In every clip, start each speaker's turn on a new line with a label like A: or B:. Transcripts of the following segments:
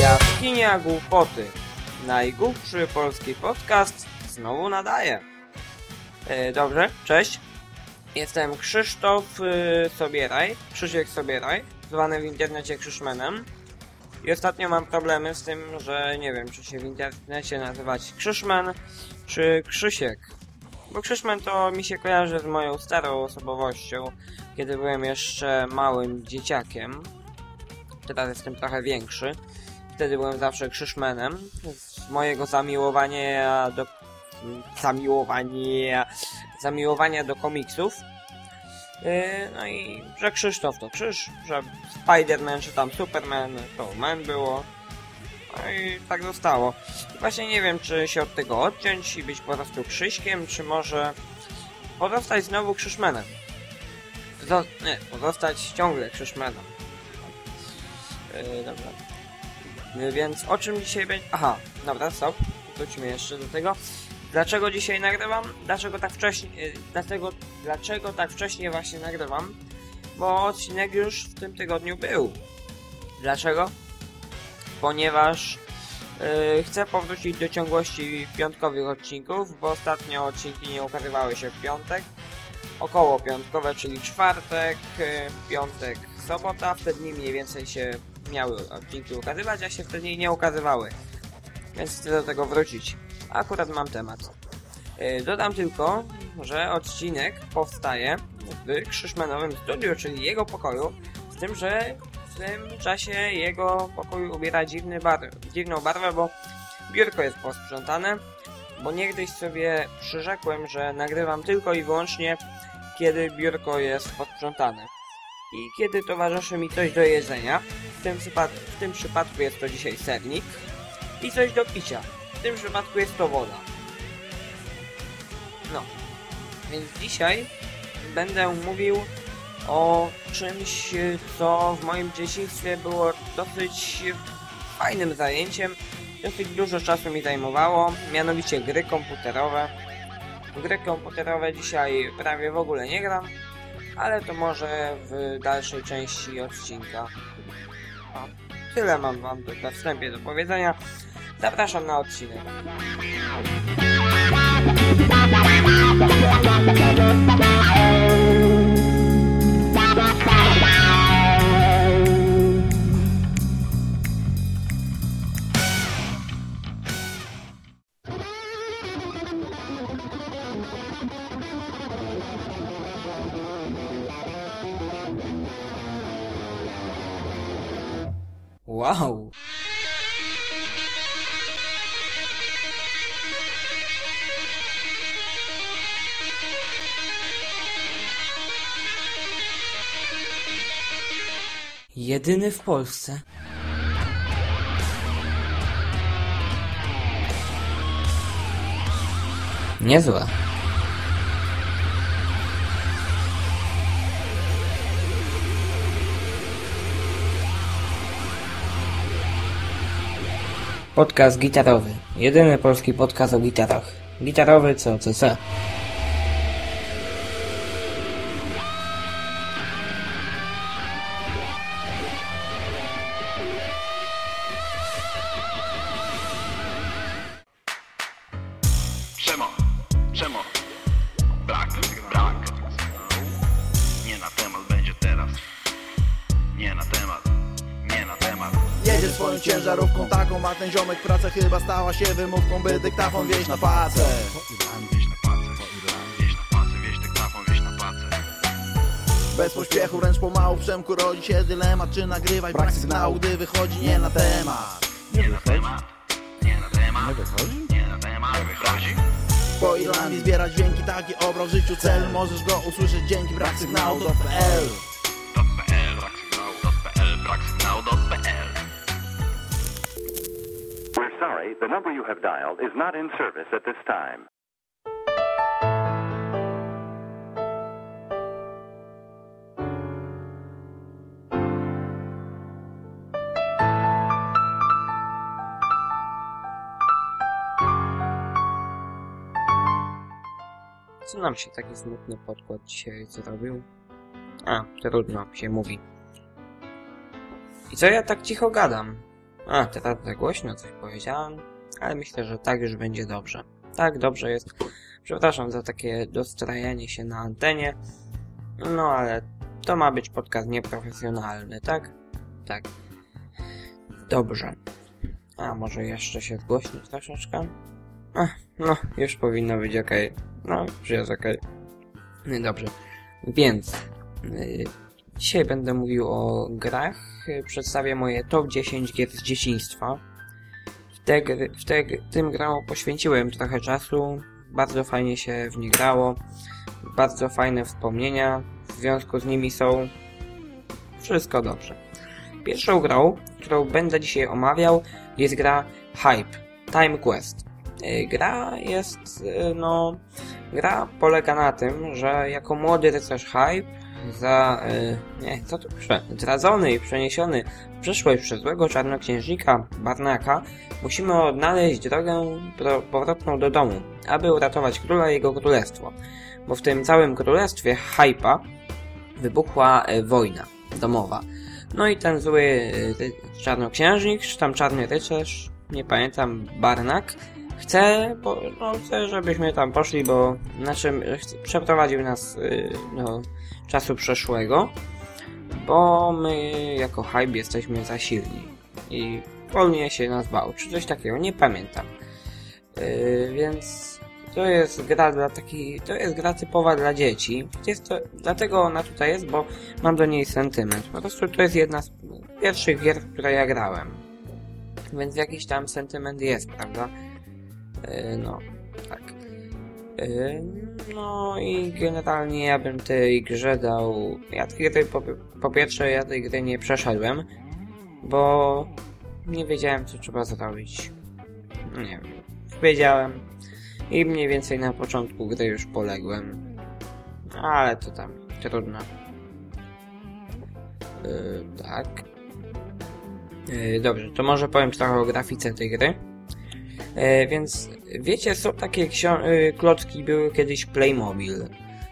A: Jaskinia Głupoty. Najgłupszy polski podcast znowu nadaje. E, dobrze, cześć. Jestem Krzysztof y, Sobieraj, Krzysiek Sobieraj, zwany w internecie Krzyszmenem. I ostatnio mam problemy z tym, że nie wiem, czy się w internecie nazywać Krzyszmen, czy Krzysiek. Bo Krzyszmen to mi się kojarzy z moją starą osobowością, kiedy byłem jeszcze małym dzieciakiem. Teraz jestem trochę większy. Wtedy byłem zawsze Krzyszmenem. Z mojego zamiłowania do... Zamiłowania... Zamiłowania do komiksów. Yy, no i że Krzysztof to Krzyż, że Spider-Man czy tam Superman to Man było. No i tak zostało. I właśnie nie wiem, czy się od tego odciąć i być po prostu Krzyśkiem, czy może pozostać znowu Krzyszmenem. Zo nie, pozostać ciągle Krzyszmenem. Yy, dobra. Yy, więc o czym dzisiaj będzie... Aha, dobra, stop. Wróćmy jeszcze do tego. Dlaczego dzisiaj nagrywam? Dlaczego tak wcześnie... Yy, dlatego, dlaczego tak wcześnie właśnie nagrywam? Bo odcinek już w tym tygodniu był. Dlaczego? Ponieważ yy, chcę powrócić do ciągłości piątkowych odcinków, bo ostatnio odcinki nie ukazywały się w piątek. Około piątkowe, czyli czwartek, yy, piątek, sobota. W te dni mniej więcej się miały odcinki ukazywać, a się wtedy nie ukazywały. Więc chcę do tego wrócić. Akurat mam temat. Yy, dodam tylko, że odcinek powstaje w Krzyszmanowym studiu, czyli jego pokoju, z tym, że w tym czasie jego pokój ubiera dziwny bar dziwną barwę, bo biurko jest posprzątane, bo niegdyś sobie przyrzekłem, że nagrywam tylko i wyłącznie, kiedy biurko jest posprzątane. I kiedy towarzyszy mi coś do jedzenia, w tym, w tym przypadku jest to dzisiaj sernik, i coś do picia, w tym przypadku jest to woda. No, więc dzisiaj będę mówił o czymś, co w moim dzieciństwie było dosyć fajnym zajęciem. Dosyć dużo czasu mi zajmowało, mianowicie gry komputerowe. Gry komputerowe dzisiaj prawie w ogóle nie gram, ale to może w dalszej części odcinka. O, tyle mam wam na wstępie do powiedzenia. Zapraszam na odcinek. Jedyny w Polsce. Niezłe. Podcast gitarowy. Jedyny polski podcast o gitarach. Gitarowy co CC.
B: Przemo,
C: ziomek praca chyba stała się wymówką, by dyktafon wieść na pacę. Bez pośpiechu, wręcz pomału w Przemku rodzi się dylemat, czy nagrywać brak sygnału, gdy wychodzi nie na temat.
B: Nie na temat, nie na temat. Nie wychodzi? Nie na temat, wychodzi.
C: Po Irlandii zbierać dźwięki, taki obrał w życiu cel, możesz go usłyszeć dzięki brak sygnału.pl
B: .pl,
D: number you have dialed is not in service at this time.
A: Co nam się taki smutny podkład dzisiaj zrobił? A, trudno, się mówi. I co ja tak cicho gadam? A, teraz za głośno coś powiedziałem ale myślę, że tak już będzie dobrze. Tak, dobrze jest. Przepraszam za takie dostrajanie się na antenie, no ale to ma być podcast nieprofesjonalny, tak? Tak. Dobrze. A może jeszcze się zgłośnić troszeczkę? Ach, no, już powinno być ok. No, już jest ok. No dobrze. Więc yy, dzisiaj będę mówił o grach. Przedstawię moje top 10 gier z dzieciństwa. W, te gry, w te, gry- tym grom poświęciłem trochę czasu. Bardzo fajnie się w nie grało. Bardzo fajne wspomnienia. W związku z nimi są wszystko dobrze. Pierwszą grą, którą będę dzisiaj omawiał, jest gra Hype Time Quest. Yy, Gra jest, yy, no, gra polega na tym, że jako młody rycerz Hype, za, yy, nie, co tu pisze, zdradzony i przeniesiony w przyszłość przez złego czarnoksiężnika Barnaka, musimy odnaleźć drogę powrotną do domu, aby uratować króla i jego królestwo. Bo w tym całym królestwie Hypa wybuchła e, wojna domowa. No i ten zły e, czarnoksiężnik, czy tam czarny rycerz, nie pamiętam, Barnak, chce, bo, no, chce, żebyśmy tam poszli, bo chce, przeprowadził nas do czasu przeszłego, bo my jako hype jesteśmy za silni i wolnie się nas bał, czy coś takiego, nie pamiętam. Yy, więc to jest gra dla takiej, to jest gra typowa dla dzieci. Jest to, dlatego ona tutaj jest, bo mam do niej sentyment. Po prostu to jest jedna z pierwszych gier, w które ja grałem. Więc jakiś tam sentyment jest, prawda? Yy, no, tak. Yy, no i generalnie ja bym tej grze dał... Ja tej gry, po, po pierwsze, ja tej gry nie przeszedłem, bo nie wiedziałem, co trzeba zrobić. Nie wiem. Wiedziałem i mniej więcej na początku gry już poległem. Ale to tam, trudno. Yy, tak. Yy, dobrze, to może powiem trochę o grafice tej gry. E, więc wiecie, są takie y, klocki, były kiedyś Playmobil.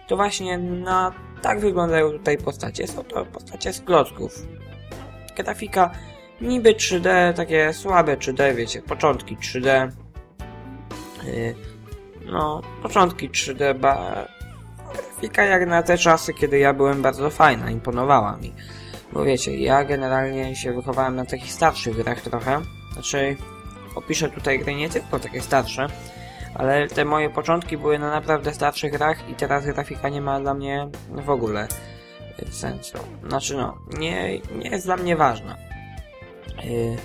A: To właśnie na tak wyglądają tutaj postacie. Są to postacie z klocków. Grafika niby 3D, takie słabe 3D, wiecie, początki 3D. Y, no, początki 3D, ba... grafika jak na te czasy, kiedy ja byłem bardzo fajna, imponowała mi. Bo wiecie, ja generalnie się wychowałem na takich starszych grach trochę. Znaczy, opiszę tutaj gry nie tylko takie starsze, ale te moje początki były na naprawdę starszych grach i teraz grafika nie ma dla mnie w ogóle y, sensu. Znaczy no, nie, nie jest dla mnie ważna. Yy,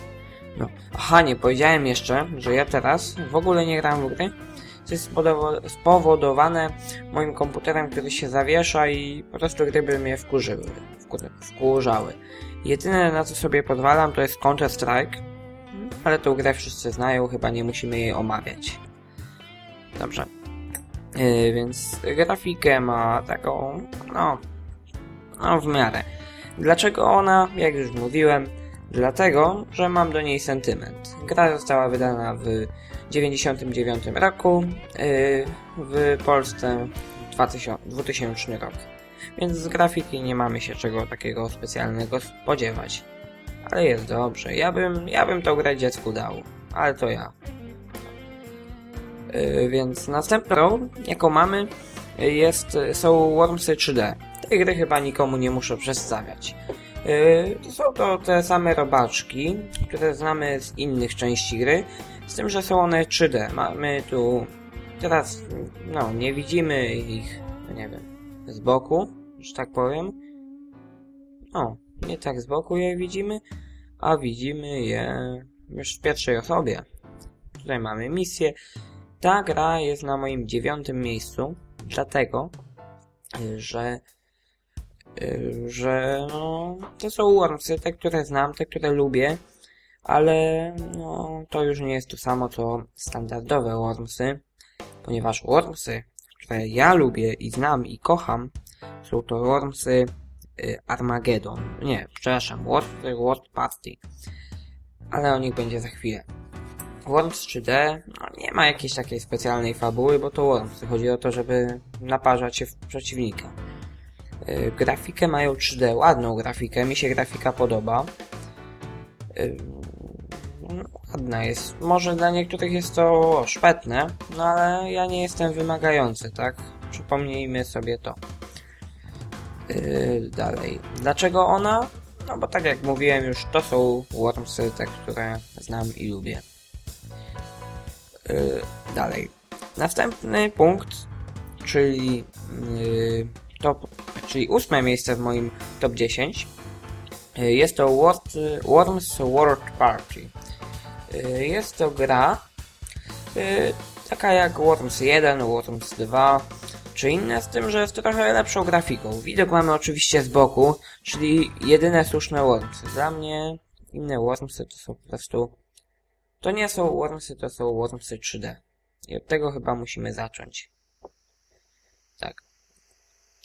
A: no. Aha, nie powiedziałem jeszcze, że ja teraz w ogóle nie gram w gry. To jest spowodowane moim komputerem, który się zawiesza i po prostu gry by mnie wkurzyły. Wkur- wkurzały. Jedyne na co sobie pozwalam to jest Counter Strike, ale tą grę wszyscy znają, chyba nie musimy jej omawiać. Dobrze. Yy, więc grafikę ma taką, no, no w miarę. Dlaczego ona? Jak już mówiłem, dlatego, że mam do niej sentyment. Gra została wydana w 99 roku, yy, w Polsce 2000, 2000 rok. Więc z grafiki nie mamy się czego takiego specjalnego spodziewać. Ale jest dobrze. Ja bym, ja bym tą grę dziecku dał. Ale to ja. Yy, więc następną, jaką mamy, jest, są Wormsy 3D. Tej gry chyba nikomu nie muszę przedstawiać. Yy, są to te same robaczki, które znamy z innych części gry, z tym, że są one 3D. Mamy tu, teraz, no, nie widzimy ich, no nie wiem, z boku, że tak powiem. O, nie tak z boku je widzimy, a widzimy je już w pierwszej osobie. Tutaj mamy misję. Ta gra jest na moim dziewiątym miejscu, dlatego, że że no, to są Wormsy, te, które znam, te, które lubię, ale no, to już nie jest to samo, co standardowe Wormsy, ponieważ Wormsy, które ja lubię i znam i kocham, są to Wormsy Armageddon. Nie, przepraszam, World, World Party. Ale o nich będzie za chwilę. Worms 3D no, nie ma jakiejś takiej specjalnej fabuły, bo to Worms. Chodzi o to, żeby naparzać się w przeciwnika. Yy, grafikę mają 3D, ładną grafikę, mi się grafika podoba. Yy, ładna jest. Może dla niektórych jest to szpetne, no ale ja nie jestem wymagający, tak? Przypomnijmy sobie to. Yy, dalej. Dlaczego ona? No bo tak jak mówiłem już, to są Wormsy, te, które znam i lubię. Yy, dalej. Następny punkt, czyli yy, top, czyli ósme miejsce w moim top 10. Yy, jest to World, Worms World Party. Yy, jest to gra yy, taka jak Worms 1, Worms 2 czy inne, z tym, że jest trochę lepszą grafiką. Widok mamy oczywiście z boku, czyli jedyne słuszne Wormsy. Dla mnie inne Wormsy to są po prostu... To nie są Wormsy, to są Wormsy 3D. I od tego chyba musimy zacząć. Tak.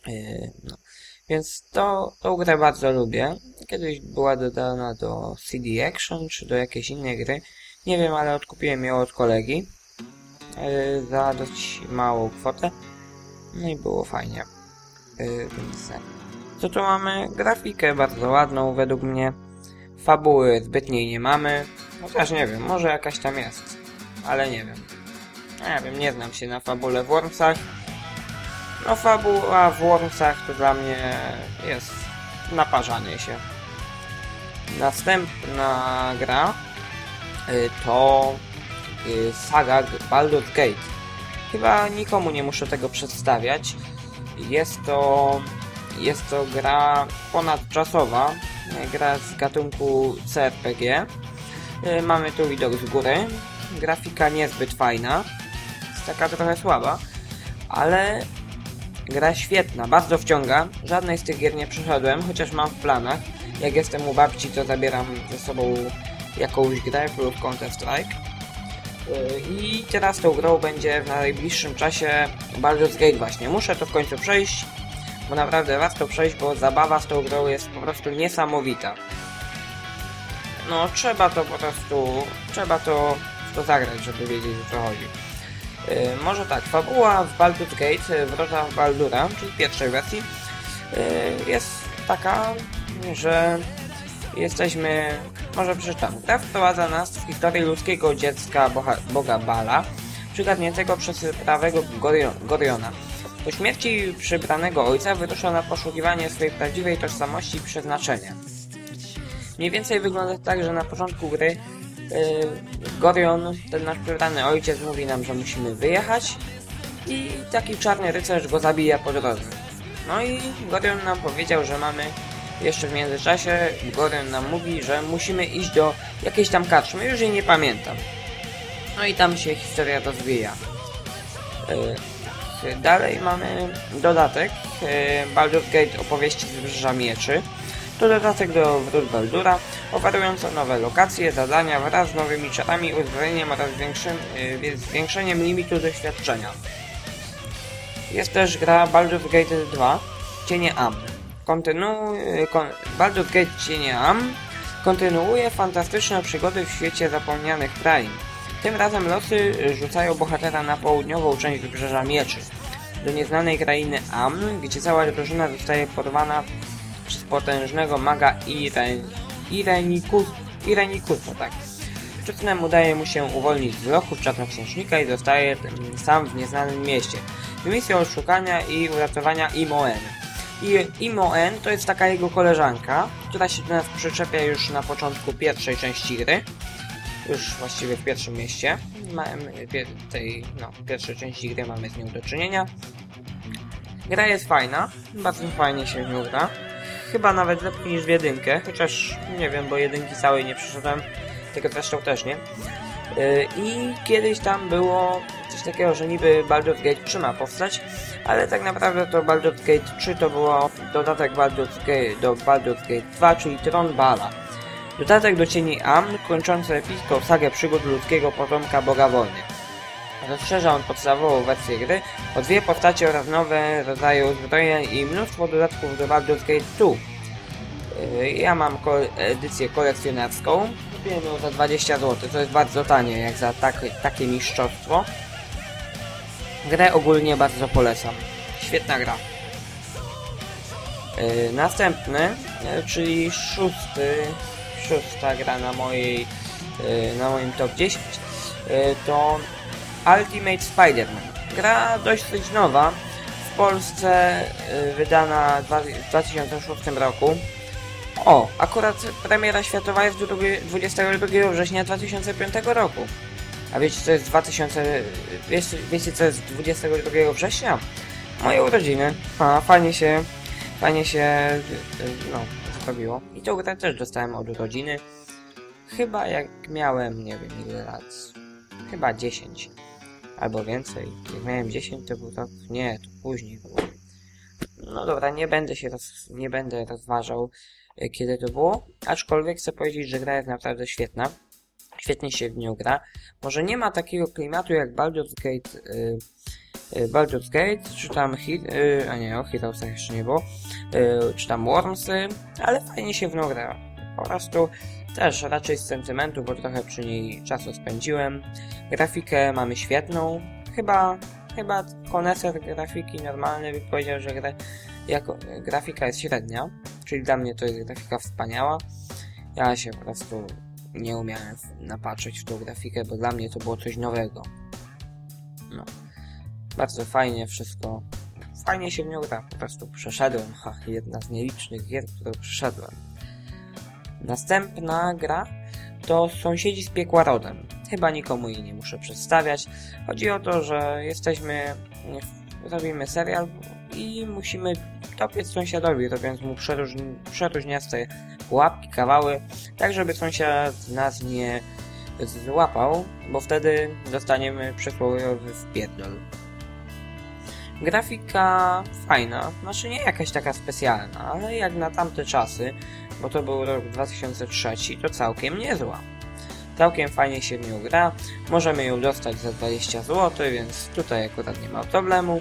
A: Yy, no. Więc to, tą grę bardzo lubię. Kiedyś była dodana do CD Action, czy do jakiejś innej gry. Nie wiem, ale odkupiłem ją od kolegi. Yy, za dość małą kwotę. No i było fajnie. Yy, więc tak. Co tu mamy? Grafikę bardzo ładną według mnie. Fabuły zbytniej nie mamy. Chociaż nie wiem, może jakaś tam jest. Ale nie wiem. Nie wiem, nie znam się na fabule w Wormsach. No fabuła w Wormsach to dla mnie jest naparzanie się. Następna gra y, to y, saga Baldur's Gate. Chyba nikomu nie muszę tego przedstawiać. Jest to, jest to gra ponadczasowa, gra z gatunku CRPG. Y, Mamy tu widok z góry. Grafika niezbyt fajna. Jest taka trochę słaba, ale gra świetna, bardzo wciąga. Żadnej z tych gier nie przeszedłem, chociaż mam w planach. Jak jestem u babci, to zabieram ze sobą jakąś grę lub Counter Strike. I teraz tą grą będzie w najbliższym czasie Baldur's Gate właśnie. Muszę to w końcu przejść, bo naprawdę warto przejść, bo zabawa z tą grą jest po prostu niesamowita. No, trzeba to po prostu, trzeba to, to zagrać, żeby wiedzieć o co chodzi. Yy, może tak, fabuła w Baldur's Gate, Wrota w Baldura, czyli pierwszej wersji, yy, jest taka, że jesteśmy, może przeczytam. Gra wprowadza nas w historię ludzkiego dziecka boha, boga Bala, przygadniętego przez prawego Gorion, Goriona. Po śmierci przybranego ojca wyrusza na poszukiwanie swojej prawdziwej tożsamości i przeznaczenia. Mniej więcej wygląda tak, że na początku gry yy, Gorion, ten nasz przybrany ojciec, mówi nam, że musimy wyjechać i taki czarny rycerz go zabija po drodze. No i Gorion nam powiedział, że mamy jeszcze w międzyczasie Gorion nam mówi, że musimy iść do jakiejś tam karczmy, już jej nie pamiętam. No i tam się historia rozwija. Yy, dalej mamy dodatek yy, Baldur's Gate opowieści z Wybrzeża Mieczy. To dodatek do Wrót Baldura, oferujący nowe lokacje, zadania wraz z nowymi czarami, uzbrojeniem oraz większym, yy, zwiększeniem limitu doświadczenia. Jest też gra Baldur's Gate 2, Cienie Am. Kontynuuje, kon, Baldur's Gate Cienie Am kontynuuje fantastyczne przygody w świecie zapomnianych krain. Tym razem losy rzucają bohatera na południową część Wybrzeża Mieczy, do nieznanej krainy Am, gdzie cała drużyna zostaje porwana przez potężnego maga Iren, Irenikus, Irenikusa, tak. Wczesnemu udaje mu się uwolnić z lochu czarnoksiężnika i zostaje sam w nieznanym mieście. Misją szukania i uratowania Imoen. I Imoen to jest taka jego koleżanka, która się do nas przyczepia już na początku pierwszej części gry. Już właściwie w pierwszym mieście. Mamy tej, no, pierwszej części gry mamy z nią do czynienia. Gra jest fajna, bardzo fajnie się w gra. Chyba nawet lepiej niż w jedynkę, chociaż nie wiem, bo jedynki całej nie przeszedłem, tego zresztą też nie. Yy, I kiedyś tam było takiego, że niby Baldur's Gate 3 ma powstać, ale tak naprawdę to Baldur's Gate 3 to było dodatek Baldur's Gate, do Baldur's Gate 2, czyli Tron Bala. Dodatek do Cieni Am, kończący epicką sagę przygód ludzkiego potomka Boga Wojny. Rozszerza on podstawową wersję gry o dwie postacie oraz nowe rodzaje uzbrojeń i mnóstwo dodatków do Baldur's Gate 2. Yy, Ja mam edycję kolekcjonerską, kupiłem ją za 20 zł, to jest bardzo tanie jak za tak, takie mistrzostwo. Grę ogólnie bardzo polecam. Świetna gra. Yy, następny, yy, czyli szósty, szósta gra na mojej, yy, na moim top 10, yy, to Ultimate Spider-Man. Gra dość nowa, w Polsce wydana w 2006 roku. O, akurat premiera światowa jest drugi- 22 września 2005 roku. A wiecie co jest 2000... Wiecie, wiecie co jest 22 września? Moje urodziny. A, fajnie się... Fajnie się... No, zrobiło. I tą grę też dostałem od urodziny. Chyba jak miałem, nie wiem ile lat. Chyba 10. Albo więcej. Jak miałem 10 to był rok... Nie, to później było. No dobra, nie będę się roz... nie będę rozważał y, kiedy to było. Aczkolwiek chcę powiedzieć, że gra jest naprawdę świetna. Świetnie się w nią gra. Może nie ma takiego klimatu jak Baldur's Gate, y, y, Baldur's Gate, czy tam Hit, y, a nie, o Heroesach jeszcze nie było, y, czy tam Wormsy, ale fajnie się w nią gra. Po prostu też raczej z sentymentu, bo trochę przy niej czasu spędziłem. Grafikę mamy świetną. Chyba, chyba koneser grafiki normalny by powiedział, że gra, jako, grafika jest średnia, czyli dla mnie to jest grafika wspaniała. Ja się po prostu nie umiałem napatrzeć w tą grafikę, bo dla mnie to było coś nowego. No. Bardzo fajnie wszystko. Fajnie się w nią gra. Po prostu przeszedłem. Ha, jedna z nielicznych gier, którą przeszedłem. Następna gra to Sąsiedzi z piekła rodem. Chyba nikomu jej nie muszę przedstawiać. Chodzi o to, że jesteśmy, robimy serial i musimy dopiec sąsiadowi, robiąc mu przeróżni, przeróżniaste pułapki, kawały, tak żeby sąsiad nas nie złapał, bo wtedy dostaniemy przysłowiowy wpierdol. Grafika fajna, znaczy nie jakaś taka specjalna, ale jak na tamte czasy, bo to był rok 2003, to całkiem niezła. Całkiem fajnie się w nią gra, możemy ją dostać za 20 zł, więc tutaj akurat nie ma problemu.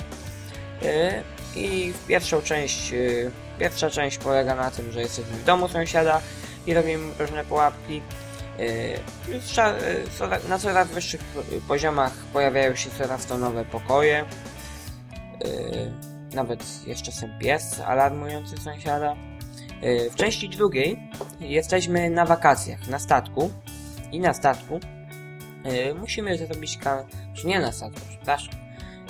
A: Yy, I w pierwszą część, yy, pierwsza część polega na tym, że jesteśmy w domu sąsiada i robimy różne pułapki. Yy, yy, Na coraz wyższych poziomach pojawiają się coraz to nowe pokoje. Yy, Nawet jest czasem pies alarmujący sąsiada. W części drugiej jesteśmy na wakacjach, na statku. I na statku musimy zrobić... Czy nie na statku, przepraszam.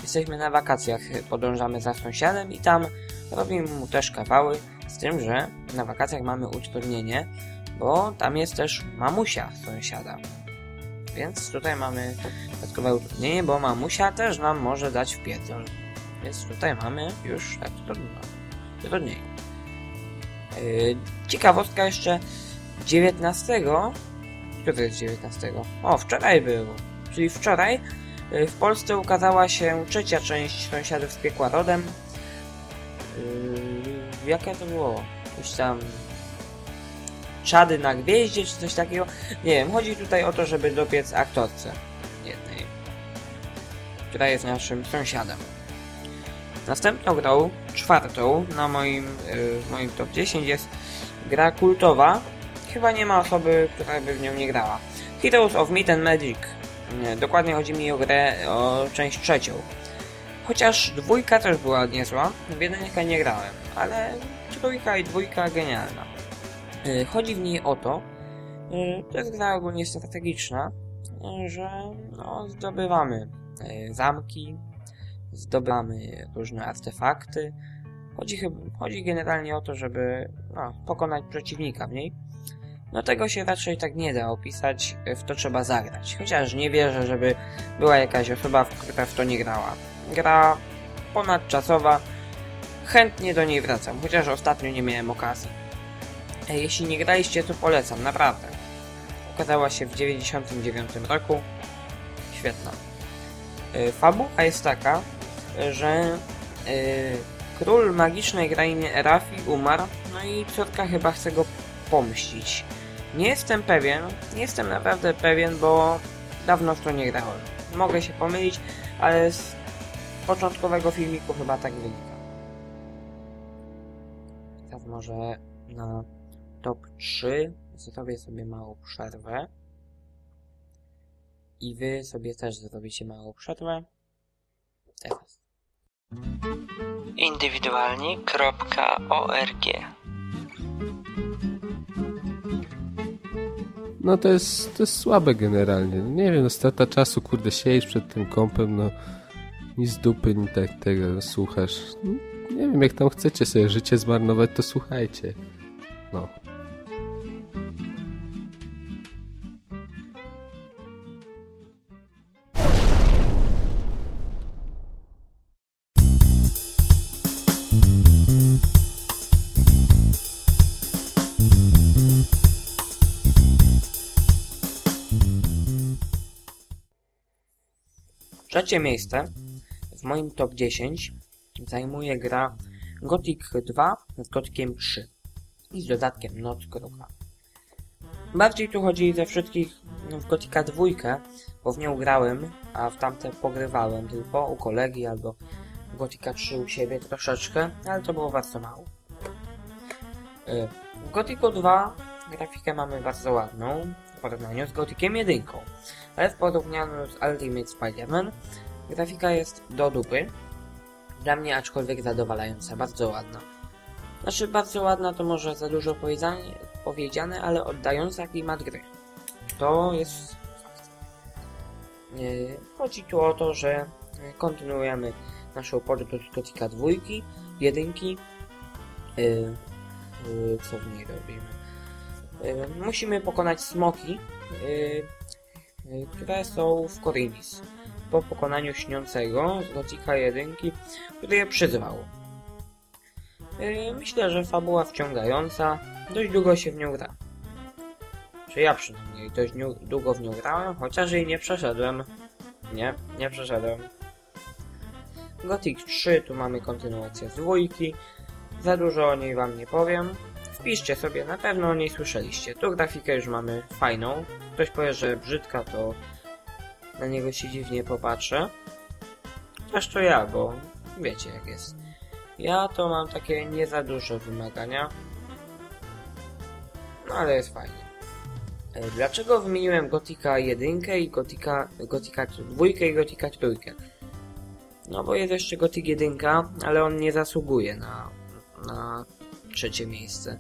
A: Jesteśmy na wakacjach, podążamy za sąsiadem i tam robimy mu też kawały. Z tym, że na wakacjach mamy utrudnienie, bo tam jest też mamusia sąsiada. Więc tutaj mamy dodatkowe utrudnienie, bo mamusia też nam może dać w pierdol. Więc tutaj mamy już tak. Trudniej. Yy, ciekawostka jeszcze 19. Który jest 19? O, wczoraj było. Czyli wczoraj w Polsce ukazała się trzecia część Sąsiadów z piekła rodem. Yy, jakie to było? Jakieś tam czady na gwieździe, czy coś takiego. Nie wiem, chodzi tutaj o to, żeby dopiec aktorce jednej, która jest naszym sąsiadem. Następną grą, czwartą na moim, yy, w moim top 10 jest gra kultowa. Chyba nie ma osoby, która by w nią nie grała. Heroes of Meat and Magic. Nie, dokładnie chodzi mi o grę, o część trzecią. Chociaż dwójka też była niezła, w jedynkę nie grałem, ale trójka i dwójka genialna. Y, Chodzi w niej o to, y, to jest gra ogólnie strategiczna, y, że no, zdobywamy zamki, zdobywamy różne artefakty. Chodzi, chodzi generalnie o to, żeby no, pokonać przeciwnika w niej. No tego się raczej tak nie da opisać, w to trzeba zagrać. Chociaż nie wierzę, żeby była jakaś osoba, która w to nie grała. Gra ponadczasowa, chętnie do niej wracam, chociaż ostatnio nie miałem okazji. E, Jeśli nie graliście, to polecam, naprawdę. Ukazała się w 99 roku. Świetna. E, Fabuła jest taka, że e, król magicznej krainy Erafi umarł, no i córka chyba chce go pomścić. Nie jestem pewien, nie jestem naprawdę pewien, bo dawno w to nie grałem. Mogę się pomylić, ale z początkowego filmiku chyba tak wynika. Teraz może na top 3 zrobię sobie małą przerwę. I wy sobie też zrobicie małą przerwę. Teraz.
E: indywidualni.org
F: No to jest, to jest słabe generalnie. Nie wiem, no strata czasu, kurde, siedzisz przed tym kąpem, no ni z dupy, ni tak tego słuchasz. No, nie wiem, jak tam chcecie sobie życie zmarnować, to słuchajcie. No.
A: Trzecie miejsce w moim top 10 zajmuje gra Gothic 2 z Gothiciem 3 i z dodatkiem Kruka. Bardziej tu chodzi ze wszystkich w Gothica 2, bo w nią grałem, a w tamte pogrywałem tylko u kolegi albo Gothica 3 u siebie troszeczkę, ale to było bardzo mało. Y, W Gothicu 2 grafikę mamy bardzo ładną porównaniu z Gothiciem 1, ale w porównaniu z Ultimate Spider-Man grafika jest do dupy. Dla mnie aczkolwiek zadowalająca, bardzo ładna. Znaczy bardzo ładna to może za dużo powiedziane, ale oddająca klimat gry. To jest. Yy, Chodzi tu o to, że kontynuujemy naszą podróż z Gothica 2, jedynki. Yy, yy, co w niej robimy? Yy, musimy pokonać smoki, yy, yy, które są w Korinis. Po pokonaniu śniącego z Gothica 1, który je przyzwał. Myślę, że fabuła wciągająca, dość długo się w nią gra. Czy ja przynajmniej dość długo w nią grałem, chociaż jej nie przeszedłem. Nie, nie przeszedłem. Gothic 3, tu mamy kontynuację z dwójki. Za dużo o niej wam nie powiem. Wpiszcie sobie, na pewno o niej słyszeliście. Tu grafikę już mamy fajną. Ktoś powie, że brzydka, to na niego się dziwnie popatrzę. Zresztą ja, bo wiecie jak jest. Ja to mam takie nie za duże wymagania. No ale jest fajnie. E, Dlaczego wymieniłem Gotika 1 i Gotika, Gotika 2 i Gotika 3? No bo jest jeszcze Gothic 1, ale on nie zasługuje na, na trzecie miejsce.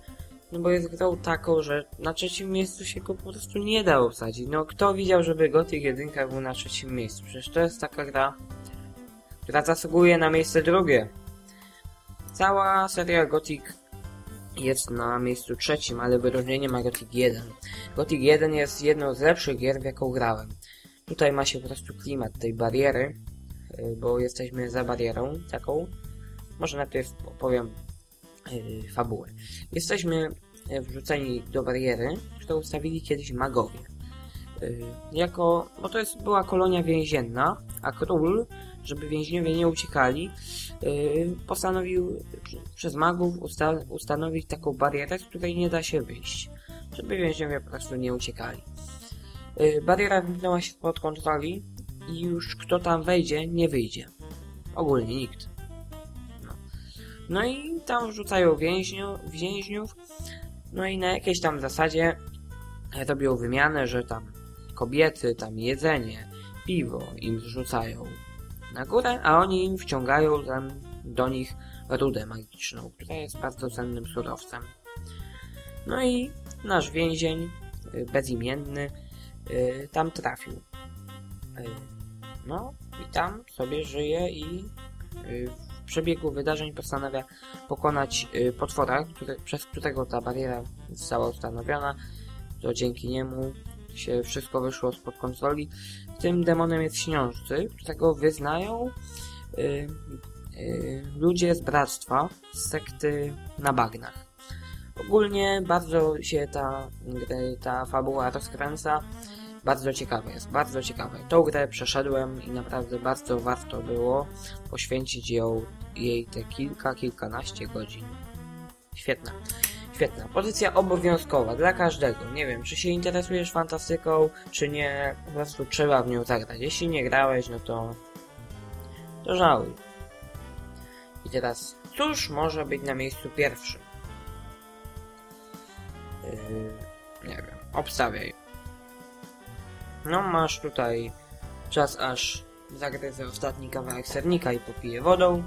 A: No bo jest grą taką, że na trzecim miejscu się go po prostu nie da obsadzić. No kto widział, żeby Gothic 1 był na trzecim miejscu? Przecież to jest taka gra, która zasługuje na miejsce drugie. Cała seria Gothic jest na miejscu trzecim, ale wyróżnienie ma Gothic 1. Gothic 1 jest jedną z lepszych gier, w jaką grałem. Tutaj ma się po prostu klimat tej bariery, y, bo jesteśmy za barierą taką. Może najpierw powiem yy. Jesteśmy y, wrzuceni do bariery, którą ustawili kiedyś magowie. Yy, jako, bo to jest, była kolonia więzienna, a król, żeby więźniowie nie uciekali, yy, postanowił przez magów usta ustanowić taką barierę, z której nie da się wyjść, żeby więźniowie po prostu nie uciekali. Yy, bariera wymknęła się spod kontroli i już kto tam wejdzie, nie wyjdzie. Ogólnie nikt. No, no i tam wrzucają więźniu, więźniów, no i na jakiejś tam zasadzie robią wymianę, że tam kobiety, tam jedzenie, piwo im zrzucają na górę, a oni im wciągają tam do nich rudę magiczną, która jest bardzo cennym surowcem. No i nasz więzień, y, bezimienny, y, tam trafił. No i tam sobie żyje i przebiegu wydarzeń postanawia pokonać y, potwora, który, przez którego ta bariera została ustanowiona. To dzięki niemu się wszystko wyszło spod kontroli. Tym demonem jest Śniążcy, którego wyznają y, y, ludzie z bractwa, z sekty na bagnach. Ogólnie bardzo się ta, gry- ta fabuła rozkręca. Bardzo ciekawe jest, bardzo ciekawe. Tą grę przeszedłem i naprawdę bardzo warto było poświęcić ją, jej te kilka, kilkanaście godzin. Świetna. Świetna. Pozycja obowiązkowa dla każdego. Nie wiem, czy się interesujesz fantastyką, czy nie. Po prostu trzeba w nią zagrać. Jeśli nie grałeś, no to... To żałuj. I teraz, cóż może być na miejscu pierwszym? Yy, nie wiem, obstawiaj. No, masz tutaj czas, aż zagryzę ostatni kawałek sernika i popiję wodą.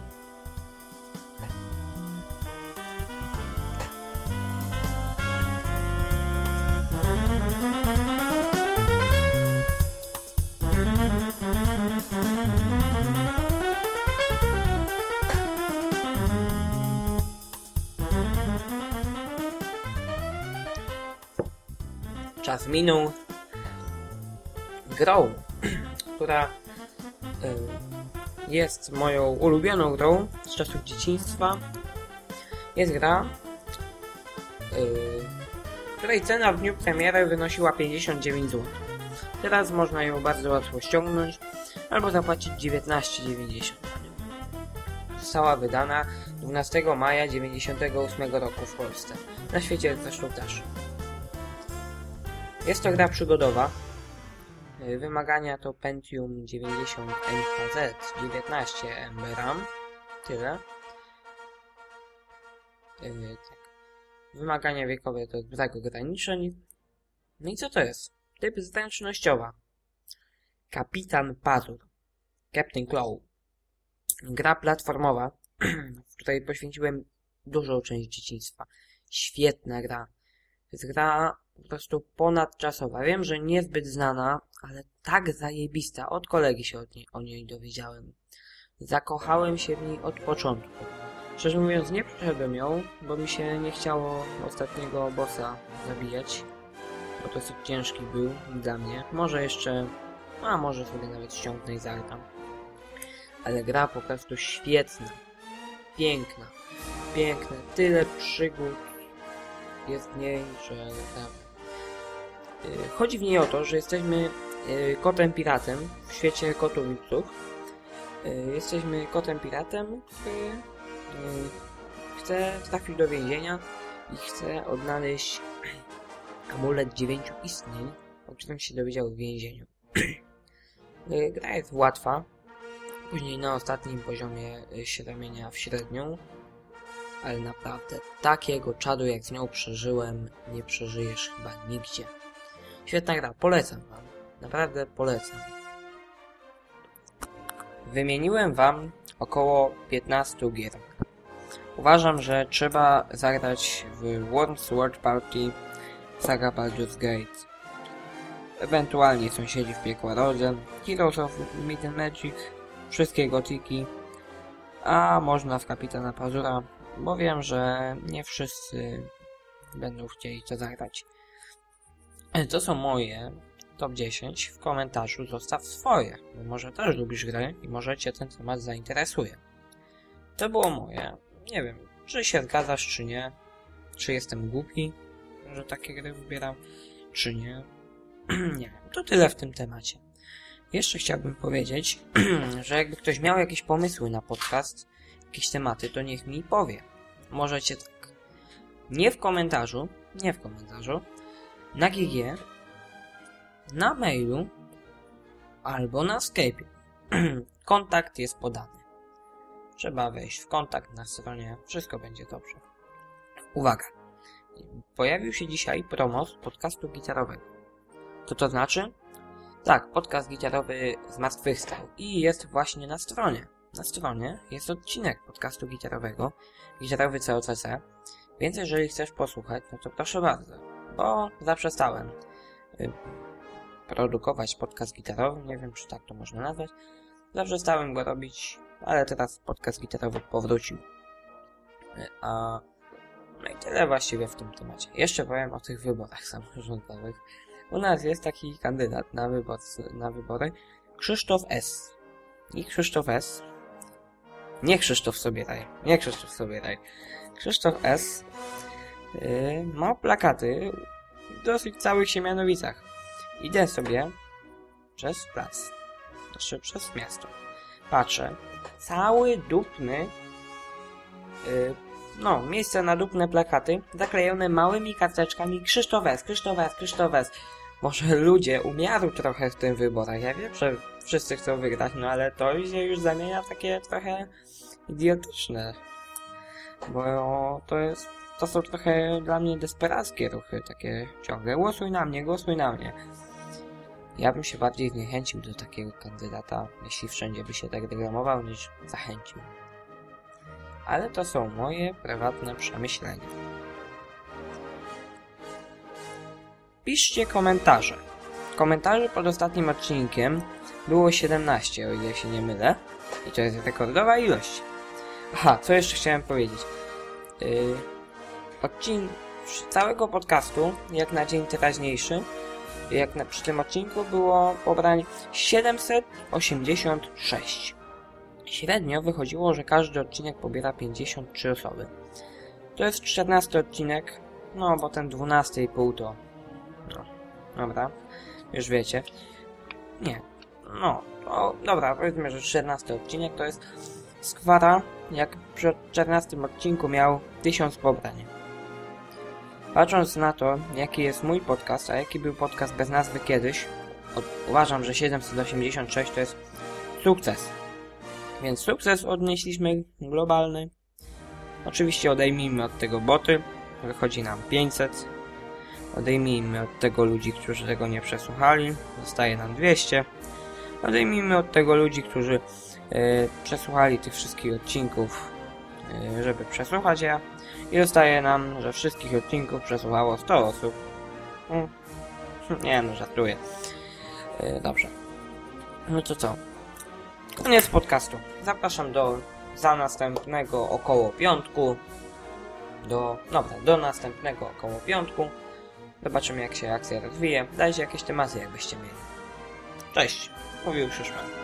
A: Czas minął. Grą, która jest moją ulubioną grą z czasów dzieciństwa, jest gra, której cena w dniu premiery wynosiła 59 zł. Teraz można ją bardzo łatwo ściągnąć albo zapłacić 19,90 za nią. Została wydana 12 maja 98 roku w Polsce. Na świecie zresztą też. Jest to gra przygodowa. Y, Wymagania to Pentium 90 MHz 19 MB RAM. Tyle. Yy, tak. Wymagania wiekowe to brak ograniczeń. No i co to jest? Typ zręcznościowa. Kapitan Pazur. Captain Claw. Gra platformowa, w której poświęciłem dużą część dzieciństwa. Świetna gra. Gra po prostu ponadczasowa. Wiem, że niezbyt znana, ale tak zajebista. Od kolegi się od niej, o niej dowiedziałem. Zakochałem się w niej od początku. Szczerze mówiąc, nie przeszedłem ją, bo mi się nie chciało ostatniego bossa zabijać. Bo dosyć ciężki był dla mnie. Może jeszcze... A może sobie nawet ściągnę i zagram. Ale gra po prostu świetna. Piękna. Piękna. Tyle przygód jest w niej, że naprawdę. Y, Chodzi w niej o to, że jesteśmy y, kotem piratem w świecie kotów i psów. Y, Jesteśmy kotem piratem, który chce trafić do więzienia i chce odnaleźć amulet dziewięciu istnień, o którym się dowiedział w więzieniu. Gra jest łatwa. Później na ostatnim poziomie się zamienia w średnią. Ale naprawdę takiego czadu jak z nią przeżyłem, nie przeżyjesz chyba nigdzie. Świetna gra, polecam wam. Naprawdę polecam. Wymieniłem wam około 15 gier. Uważam, że trzeba zagrać w World Sword Party Saga Baldur's Gate. Ewentualnie Sąsiedzi w Piekła Rodze, Heroes of Myth and Magic, wszystkie gotiki, a można w Kapitana Pazura, bo wiem, że nie wszyscy będą chcieli to zagrać. E, To są moje top 10. W komentarzu zostaw swoje, bo może też lubisz grę i może cię ten temat zainteresuje. To było moje. Nie wiem, czy się zgadzasz, czy nie. Czy jestem głupi, że takie gry wybieram, czy nie. nie wiem, to tyle w tym temacie. Jeszcze chciałbym powiedzieć, że jakby ktoś miał jakieś pomysły na podcast, jakieś tematy, to niech mi powie. Możecie tak. Nie w komentarzu, nie w komentarzu, na GG, na mailu albo na Skype. Kontakt jest podany. Trzeba wejść w kontakt na stronie, wszystko będzie dobrze. Uwaga! Pojawił się dzisiaj promos podcastu gitarowego. Co to znaczy? Tak, podcast gitarowy zmartwychwstał i jest właśnie na stronie. Na stronie jest odcinek podcastu gitarowego, gitarowy COCC, więc jeżeli chcesz posłuchać, no to proszę bardzo, bo zaprzestałem y, produkować podcast gitarowy, nie wiem czy tak to można nazwać, zaprzestałem go robić, ale teraz podcast gitarowy powrócił. Y, A no i tyle właściwie w tym temacie. Jeszcze powiem o tych wyborach samorządowych. U nas jest taki kandydat na, wybor, na wybory, Krzysztof S. I Krzysztof S. Nie Krzysztof Sobieraj, nie Krzysztof Sobieraj. Krzysztof S. Ma plakaty w dosyć całych Siemianowicach. Idę sobie przez plac, znaczy przez miasto. Patrzę, cały dupny yy, no, miejsce na dupne plakaty zaklejone małymi karteczkami Krzysztof S, Krzysztof. Może ludzie umiaru trochę w tym wyborach. Ja wiem, że wszyscy chcą wygrać, no ale to się już zamienia w takie trochę idiotyczne. Bo to jest to są trochę dla mnie desperackie ruchy, takie ciągle głosuj na mnie, głosuj na mnie. Ja bym się bardziej zniechęcił do takiego kandydata, jeśli wszędzie by się tak degramował, niż zachęcił. Ale to są moje prywatne przemyślenia. Piszcie komentarze. Komentarzy pod ostatnim odcinkiem było 17, o ile się nie mylę. I to jest rekordowa ilość. Aha, co jeszcze chciałem powiedzieć. Yy, odcin całego podcastu, jak na dzień teraźniejszy, jak na, przy tym odcinku było pobrań 786. Średnio wychodziło, że każdy odcinek pobiera 53 osoby. To jest 14 odcinek, no bo ten 12,5 to... No, dobra, już wiecie. Nie, no, to, dobra, powiedzmy, że 14 odcinek to jest skwara, jak przy 14 odcinku miał 1000 pobrań. Patrząc na to, jaki jest mój podcast, a jaki był podcast bez nazwy kiedyś, uważam, że 786 to jest sukces. Więc sukces odnieśliśmy globalny. Oczywiście odejmijmy od tego boty, wychodzi nam 500. Odejmijmy od tego ludzi, którzy tego nie przesłuchali, zostaje nam 200. Odejmijmy od tego ludzi, którzy e, przesłuchali tych wszystkich odcinków, e, żeby przesłuchać je. I zostaje nam, że wszystkich odcinków przesłuchało 100 osób. Mm. Nie no, żartuję. E, dobrze. No to co? Koniec podcastu. Zapraszam do za następnego około piątku. Do, dobra, do następnego około piątku. Zobaczymy jak się akcja rozwije. Dajcie jakieś tematy jakbyście mieli. Cześć, mówił Szyszman.